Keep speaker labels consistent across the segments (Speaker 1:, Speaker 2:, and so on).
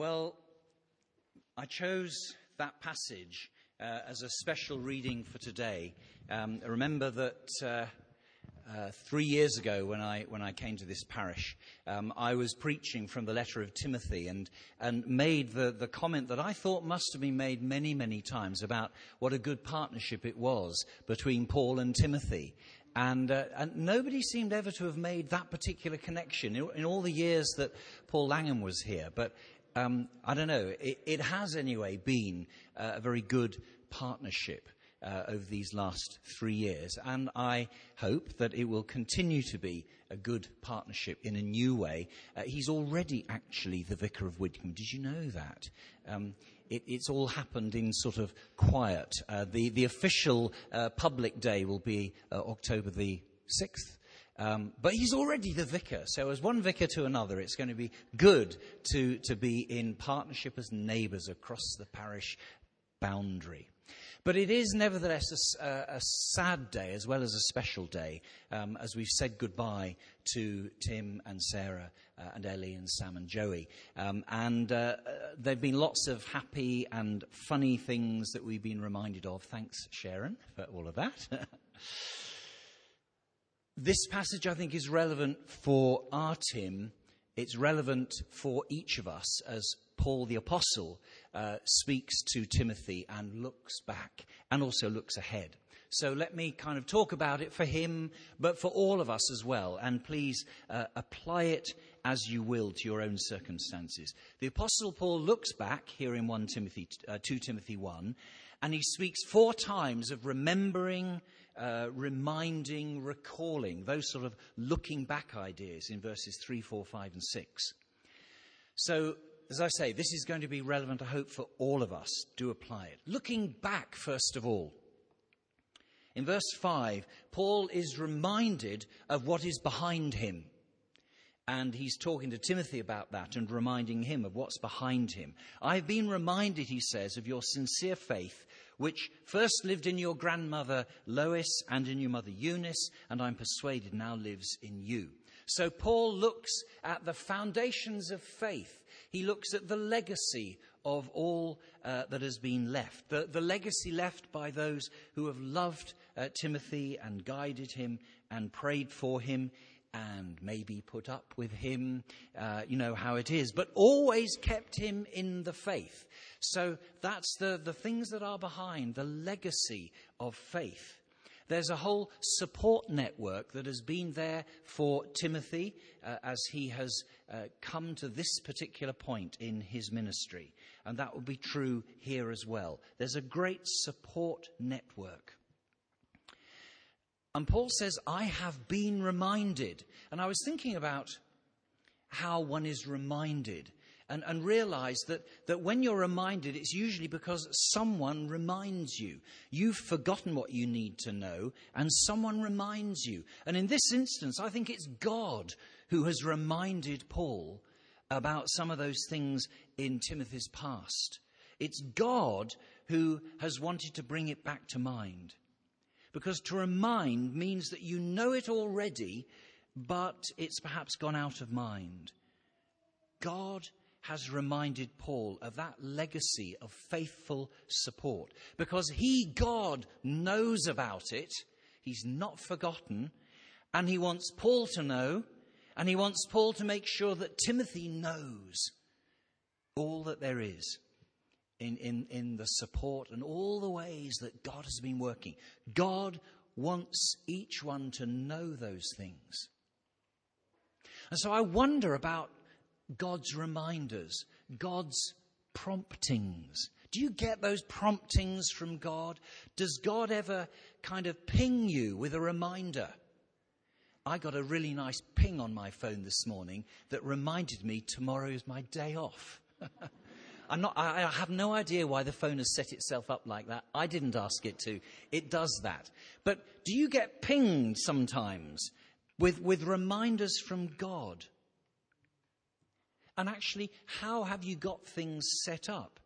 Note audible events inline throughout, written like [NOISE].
Speaker 1: Well, I chose that passage uh, as a special reading for today. Um, remember that uh, uh, three years ago, when I, when I came to this parish, um, I was preaching from the letter of Timothy and, and made the, the comment that I thought must have been made many, many times about what a good partnership it was between Paul and Timothy. And, uh, and, nobody seemed ever to have made that particular connection in, in all the years that Paul Langham was here. But um, I don't know, it, it has anyway been uh, a very good partnership. Uh, over these last three years, and I hope that it will continue to be a good partnership in a new way. Uh, he's already actually the vicar of Widcombe. Did you know that? Um, it, it's all happened in sort of quiet. Uh, the, the official uh, public day will be uh, October the 6th. Um, but he's already the vicar. So, as one vicar to another, it's going to be good to, to be in partnership as neighbours across the parish boundary. But it is nevertheless a, a, sad day as well as a special day um, as we've said goodbye to Tim and Sarah uh, and Ellie and Sam and Joey. Um, and uh, uh there have been lots of happy and funny things that we've been reminded of. Thanks, Sharon, for all of that. [LAUGHS] This passage, I think, is relevant for our Tim. It's relevant for each of us as Paul the Apostle uh, speaks to Timothy and looks back and also looks ahead. So let me kind of talk about it for him, but for all of us as well. And please uh, apply it as you will to your own circumstances. The Apostle Paul looks back here in 1 Timothy, uh, 2 Timothy 1, and he speaks four times of remembering uh, reminding, recalling, those sort of looking back ideas in verses 3, 4, 5, and 6. So, as I say, this is going to be relevant, I hope, for all of us. Do apply it. Looking back, first of all. In verse 5, Paul is reminded of what is behind him. And he's talking to Timothy about that and reminding him of what's behind him. I've been reminded, he says, of your sincere faith which first lived in your grandmother Lois and in your mother Eunice, and I'm persuaded now lives in you. So Paul looks at the foundations of faith. He looks at the legacy of all uh, that has been left, the, the, legacy left by those who have loved uh, Timothy and guided him and prayed for him and maybe put up with him, uh, you know how it is, but always kept him in the faith. So that's the, the things that are behind the legacy of faith. There's a whole support network that has been there for Timothy uh, as he has uh, come to this particular point in his ministry. And that will be true here as well. There's a great support network. And Paul says, I have been reminded. And I was thinking about how one is reminded and, and realize that, that when you're reminded, it's usually because someone reminds you. You've forgotten what you need to know, and someone reminds you. And in this instance, I think it's God who has reminded Paul about some of those things in Timothy's past. It's God who has wanted to bring it back to mind. Because to remind means that you know it already, but it's perhaps gone out of mind. God has reminded Paul of that legacy of faithful support because he, God, knows about it. He's not forgotten. And he wants Paul to know, and he wants Paul to make sure that Timothy knows all that there is in, in, in the support and all the ways that God has been working. God wants each one to know those things. And so I wonder about God's reminders, God's promptings. Do you get those promptings from God? Does God ever kind of ping you with a reminder? I got a really nice ping on my phone this morning that reminded me tomorrow is my day off. [LAUGHS] I'm not, I have no idea why the phone has set itself up like that. I didn't ask it to. It does that. But do you get pinged sometimes with, with reminders from God? And actually, how have you got things set up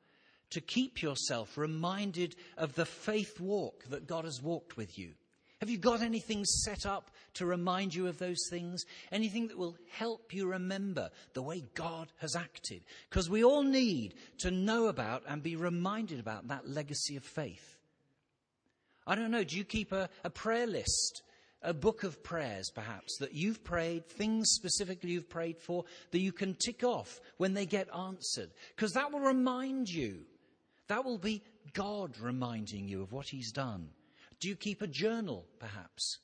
Speaker 1: to keep yourself reminded of the faith walk that God has walked with you? Have you got anything set up to remind you of those things? Anything that will help you remember the way God has acted? Because we all need to know about and be reminded about that legacy of faith. I don't know, do you keep a, a prayer list? A book of prayers, perhaps, that you've prayed, things specifically you've prayed for, that you can tick off when they get answered. Because that will remind you. That will be God reminding you of what He's done. Do you keep a journal, perhaps?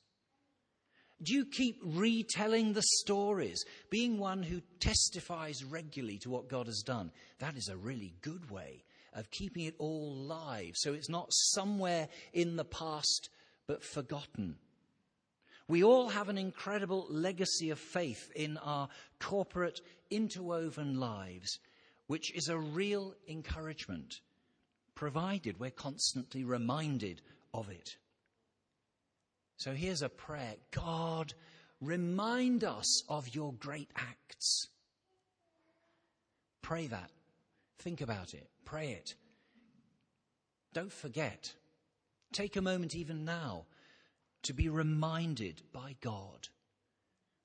Speaker 1: Do you keep retelling the stories, being one who testifies regularly to what God has done? That is a really good way of keeping it all live so it's not somewhere in the past but forgotten. We all have an incredible legacy of faith in our corporate, interwoven lives, which is a real encouragement, provided we're constantly reminded of it. So here's a prayer God, remind us of your great acts. Pray that. Think about it. Pray it. Don't forget. Take a moment even now to be reminded by God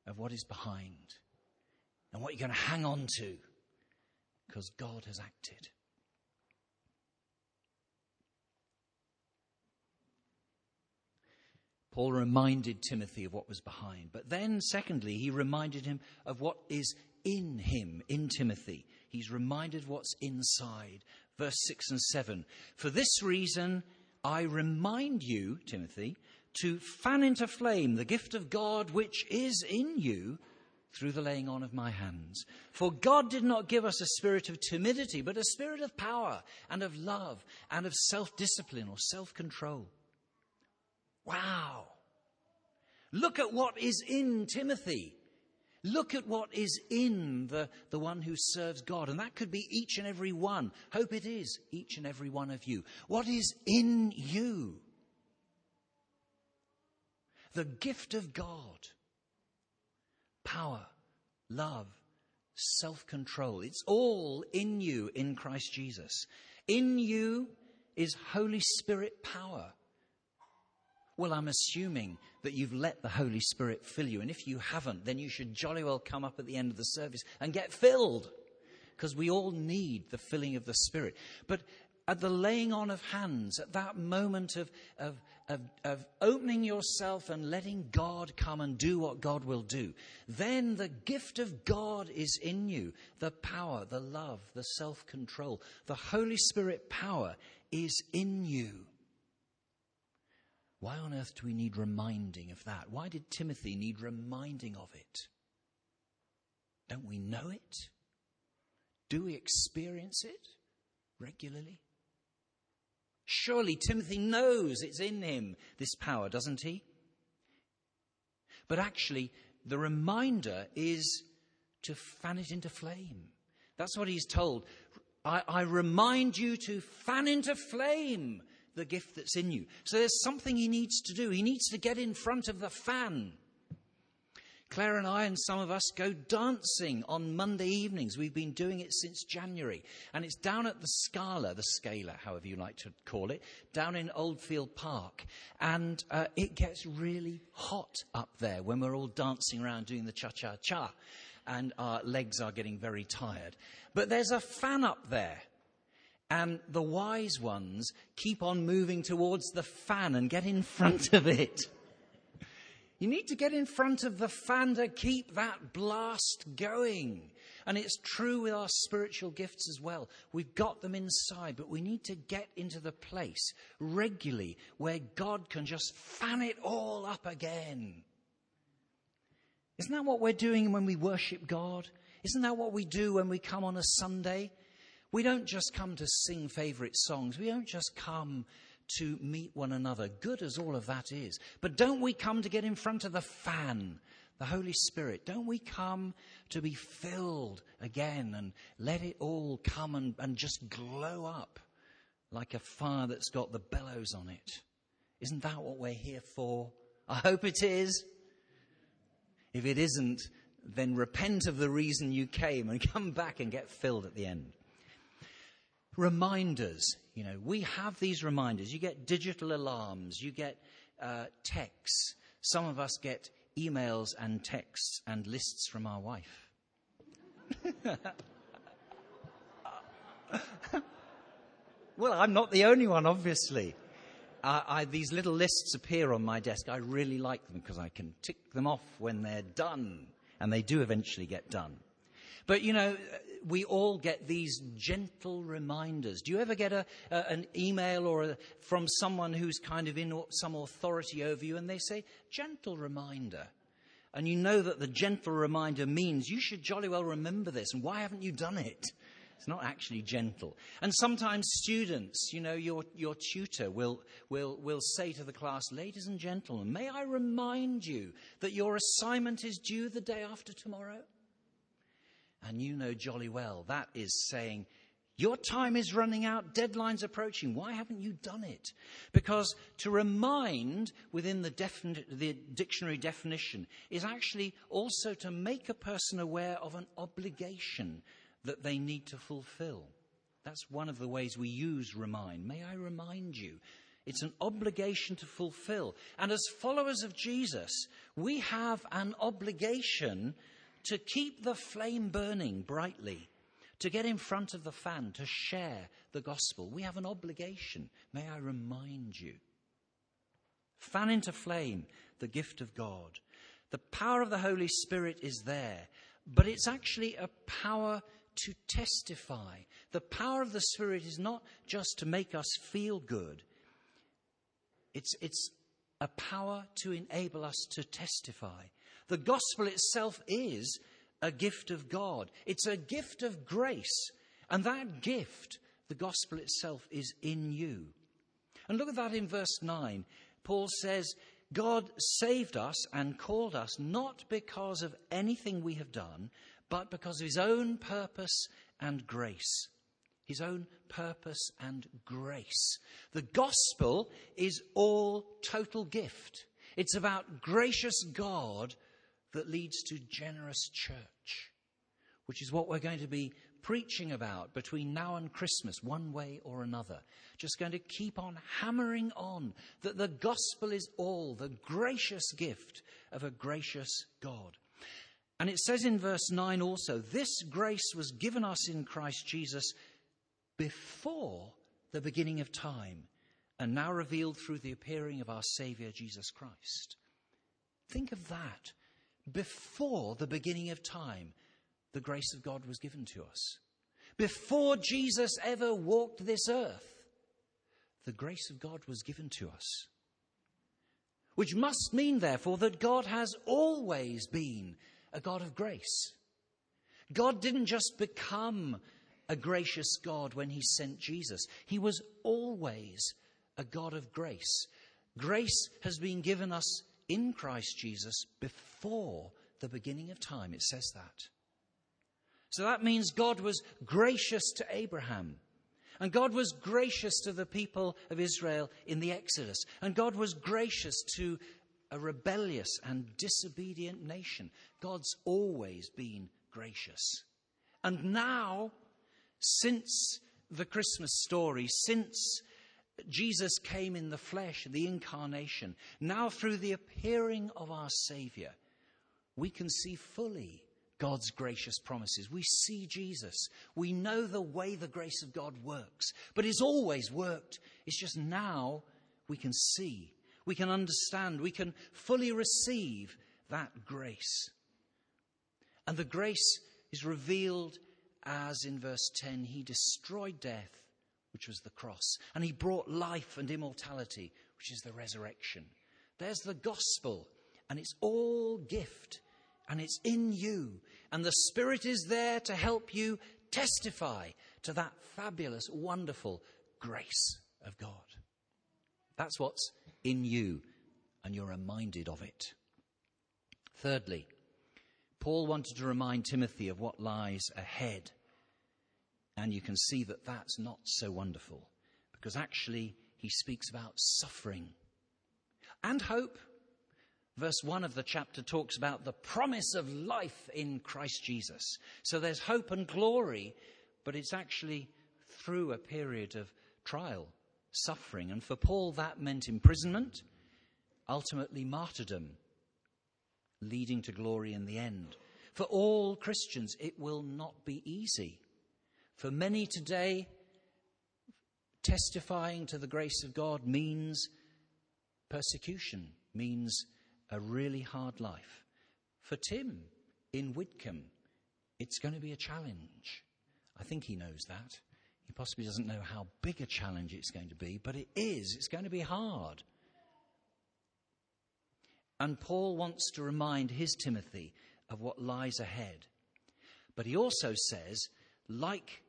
Speaker 1: of what is behind and what you're going to hang on to because God has acted. Paul reminded Timothy of what was behind. But then, secondly, he reminded him of what is in him, in Timothy. He's reminded what's inside. Verse 6 and 7. For this reason, I remind you, Timothy, to fan into flame the gift of God which is in you through the laying on of my hands. For God did not give us a spirit of timidity, but a spirit of power and of love and of self discipline or self control. Wow. Look at what is in Timothy. Look at what is in the, the one who serves God. And that could be each and every one. Hope it is each and every one of you. What is in you? The gift of God. Power, love, self control. It's all in you in Christ Jesus. In you is Holy Spirit power. Well, I'm assuming that you've let the Holy Spirit fill you. And if you haven't, then you should jolly well come up at the end of the service and get filled. Because we all need the filling of the Spirit. But at the laying on of hands, at that moment of, of, of, of, opening yourself and letting God come and do what God will do, then the gift of God is in you. The power, the love, the self control, the Holy Spirit power is in you. Why on earth do we need reminding of that? Why did Timothy need reminding of it? Don't we know it? Do we experience it regularly? Surely Timothy knows it's in him, this power, doesn't he? But actually, the reminder is to fan it into flame. That's what he's told. I, I remind you to fan into flame the gift that's in you. So there's something he needs to do. He needs to get in front of the fan. Claire and I and some of us go dancing on Monday evenings. We've been doing it since January. And it's down at the Scala, the Scala, however you like to call it, down in Oldfield Park. And uh, it gets really hot up there when we're all dancing around doing the cha cha cha. And our legs are getting very tired. But there's a fan up there. And the wise ones keep on moving towards the fan and get in front [LAUGHS] of it. You need to get in front of the fan to keep that blast going. And it's true with our spiritual gifts as well. We've got them inside, but we need to get into the place regularly where God can just fan it all up again. Isn't that what we're doing when we worship God? Isn't that what we do when we come on a Sunday? We don't just come to sing favourite songs. We don't just come to meet one another, good as all of that is. But don't we come to get in front of the fan, the Holy Spirit? Don't we come to be filled again and let it all come and, and just glow up like a fire that's got the bellows on it? Isn't that what we're here for? I hope it is. If it isn't, then repent of the reason you came and [LAUGHS] come back and get filled at the end reminders. You know, we have these reminders. You get digital alarms, you get uh, texts. Some of us get emails and texts and lists from our wife. [LAUGHS] well, I'm not the only one, obviously. I, these little lists appear on my desk. I really like them because I can tick them off when they're done, and they do eventually get done. But you know, we all get these gentle reminders. Do you ever get a, a, an email or a, from someone who's kind of in some authority over you and they say, gentle reminder? And you know that the gentle reminder means you should jolly well remember this, and why haven't you done it? It's not actually gentle. And sometimes students, you know, your, your tutor will, will, will say to the class, Ladies and gentlemen, may I remind you that your assignment is due the day after tomorrow? And you know jolly well that is saying, your time is running out, deadline's approaching. Why haven't you done it? Because to remind within the, the, dictionary definition is actually also to make a person aware of an obligation that they need to fulfill. That's one of the ways we use remind. May I remind you? It's an obligation to fulfill. And as followers of Jesus, we have an obligation to keep the flame burning brightly, to get in front of the fan, to share the gospel. We have an obligation. May I remind you? Fan into flame the gift of God. The power of the Holy Spirit is there, but it's actually a power to testify. The power of the Spirit is not just to make us feel good, it's, it's a power to enable us to testify. The gospel itself is a gift of God, it's a gift of grace. And that gift, the gospel itself, is in you. And look at that in verse 9. Paul says, God saved us and called us not because of anything we have done, but because of his own purpose and grace. His own purpose and grace. The gospel is all total gift. It's about gracious God that leads to generous church, which is what we're going to be preaching about between now and Christmas, one way or another. Just going to keep on hammering on that the gospel is all the gracious gift of a gracious God. And it says in verse 9 also, this grace was given us in Christ Jesus before the beginning of time and now revealed through the appearing of our Saviour Jesus Christ. Think of that before the beginning of time, the grace of God was given to us. Before Jesus ever walked this earth, the grace of God was given to us. Which must mean, therefore, that God has always been a God of grace. God didn't just become a gracious God when he sent Jesus, he was always a God of grace. Grace has been given us in Christ Jesus before the beginning of time. It says that. So that means God was gracious to Abraham. And God was gracious to the people of Israel in the Exodus. And God was gracious to a rebellious and disobedient nation. God's always been gracious. And now, since the Christmas story, since Jesus came in the flesh, the incarnation. Now, through the appearing of our Savior, we can see fully God's gracious promises. We see Jesus. We know the way the grace of God works, but it's always worked. It's just now we can see, we can understand, we can fully receive that grace. And the grace is revealed as in verse 10 He destroyed death which was the cross. And he brought life and immortality, which is the resurrection. There's the gospel, and it's all gift, and it's in you. And the Spirit is there to help you testify to that fabulous, wonderful grace of God. That's what's in you, and you're reminded of it. Thirdly, Paul wanted to remind Timothy of what lies ahead. And you can see that that's not so wonderful because actually he speaks about suffering and hope. Verse 1 of the chapter talks about the promise of life in Christ Jesus. So there's hope and glory, but it's actually through a period of trial, suffering. And for Paul, that meant imprisonment, ultimately martyrdom, leading to glory in the end. For all Christians, it will not be easy. For many today, testifying to the grace of God means persecution, means a really hard life. For Tim in Widcombe, it's going to be a challenge. I think he knows that. He possibly doesn't know how big a challenge it's going to be, but it is. It's going to be hard. And Paul wants to remind his Timothy of what lies ahead. But he also says, like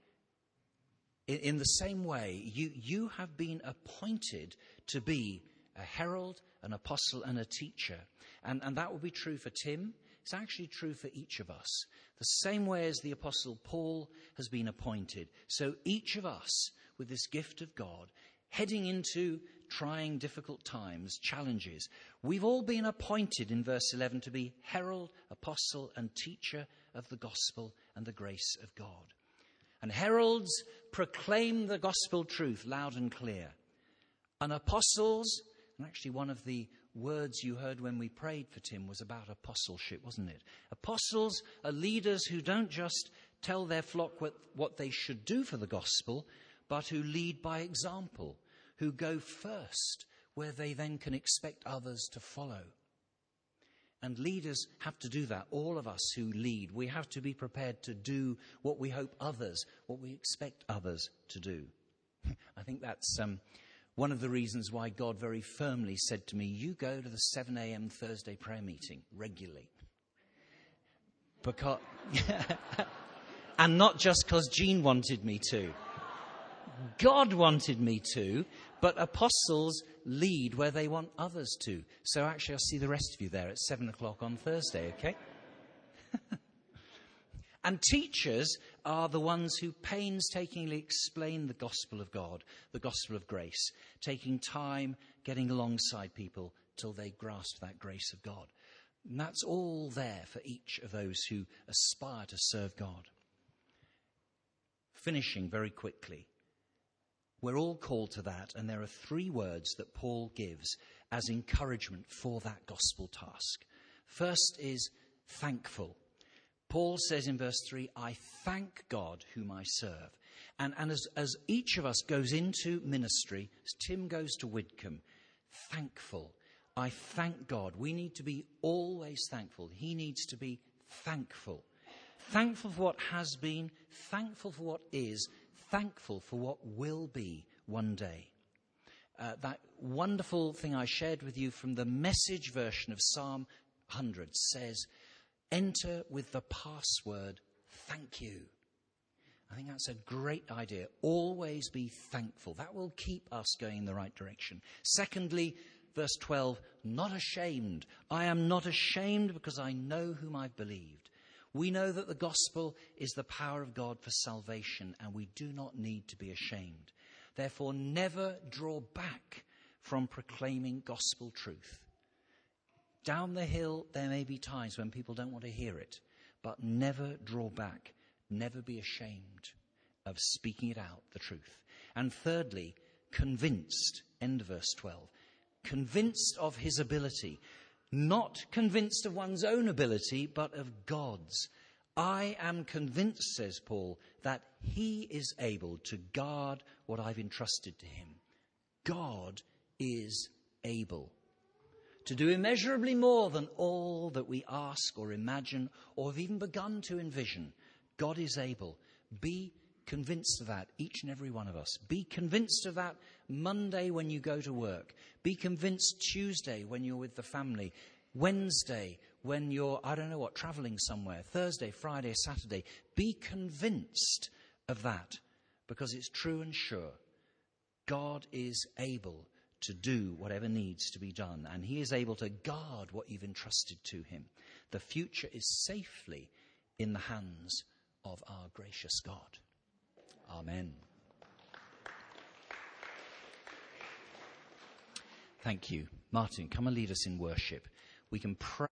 Speaker 1: in the same way, you, you have been appointed to be a herald, an apostle, and a teacher. And, and that will be true for Tim. It's actually true for each of us. The same way as the apostle Paul has been appointed. So each of us, with this gift of God, heading into trying, difficult times, challenges. We've all been appointed in verse 11 to be herald, apostle, and teacher of the gospel and the grace of God. And heralds proclaim the gospel truth loud and clear. And apostles, and actually one of the words you heard when we prayed for Tim was about apostleship, wasn't it? Apostles are leaders who don't just tell their flock what, what they should do for the gospel, but who lead by example who go first, where they then can expect others to follow. And leaders have to do that. All of us who lead, we have to be prepared to do what we hope others, what we expect others to do. [LAUGHS] I think that's um, one of the reasons why God very firmly said to me, You go to the 7 a.m. Thursday prayer meeting regularly. Because, [LAUGHS] and not just because Jean wanted me to. God wanted me to, but apostles lead where they want others to. So actually, I'll see the rest of you there at seven o'clock on Thursday, okay? [LAUGHS] and teachers are the ones who painstakingly explain the gospel of God, the gospel of grace, taking time, getting alongside people till they grasp that grace of God. And that's all there for each of those who aspire to serve God. Finishing very quickly. We're all called to that, and there are three words that Paul gives as encouragement for that gospel task. First is thankful. Paul says in verse 3, I thank God whom I serve. And, and as, as each of us goes into ministry, as Tim goes to Widcombe, thankful. I thank God. We need to be always thankful. He needs to be thankful. Thankful for what has been, thankful for what is, thankful for what will be one day. Uh, that wonderful thing I shared with you from the message version of Psalm 100 says, Enter with the password, thank you. I think that's a great idea. Always be thankful. That will keep us going in the right direction. Secondly, verse 12, not ashamed. I am not ashamed because I know whom I've believed. We know that the gospel is the power of God for salvation, and we do not need to be ashamed. Therefore, never draw back from proclaiming gospel truth. Down the hill, there may be times when people don't want to hear it, but never draw back, never be ashamed of speaking it out, the truth. And thirdly, convinced, end verse 12, convinced of his ability not convinced of one's own ability, but of God's. I am convinced, says Paul, that he is able to guard what I've entrusted to him. God is able to do immeasurably more than all that we ask or imagine or have even begun to envision. God is able. Be convinced of that, each and every one of us. Be convinced of that Monday when you go to work. Be convinced Tuesday when you're with the family. Wednesday when you're, I don't know what, traveling somewhere. Thursday, Friday, Saturday. Be convinced of that because it's true and sure. God is able to do whatever needs to be done, and He is able to guard what you've entrusted to Him. The future is safely in the hands of our gracious God. Amen. Thank you. Martin, come and lead us in worship. We can pray.